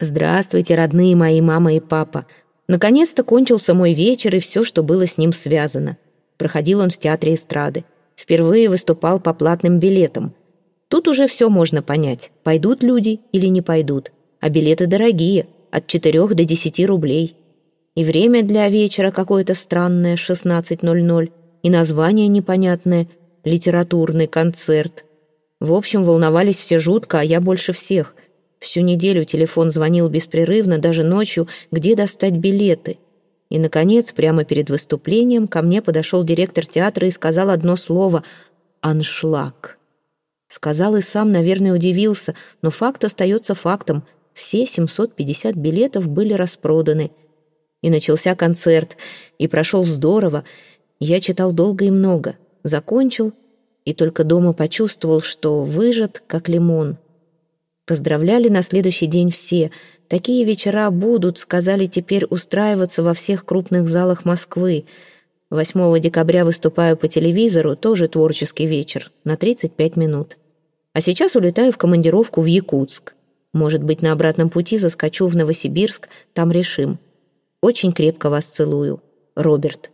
Здравствуйте, родные мои мама и папа. Наконец-то кончился мой вечер и все, что было с ним связано. Проходил он в театре эстрады. Впервые выступал по платным билетам. Тут уже все можно понять, пойдут люди или не пойдут. А билеты дорогие, от 4 до 10 рублей. И время для вечера какое-то странное, 16.00, и название непонятное, литературный концерт. В общем, волновались все жутко, а я больше всех. Всю неделю телефон звонил беспрерывно, даже ночью, где достать билеты. И, наконец, прямо перед выступлением ко мне подошел директор театра и сказал одно слово «Аншлаг». Сказал и сам, наверное, удивился, но факт остается фактом. Все 750 билетов были распроданы. И начался концерт, и прошел здорово. Я читал долго и много. Закончил, и только дома почувствовал, что выжат, как лимон. Поздравляли на следующий день все. Такие вечера будут, сказали теперь, устраиваться во всех крупных залах Москвы. 8 декабря выступаю по телевизору, тоже творческий вечер, на 35 минут. А сейчас улетаю в командировку в Якутск. Может быть, на обратном пути заскочу в Новосибирск, там решим. Очень крепко вас целую. Роберт.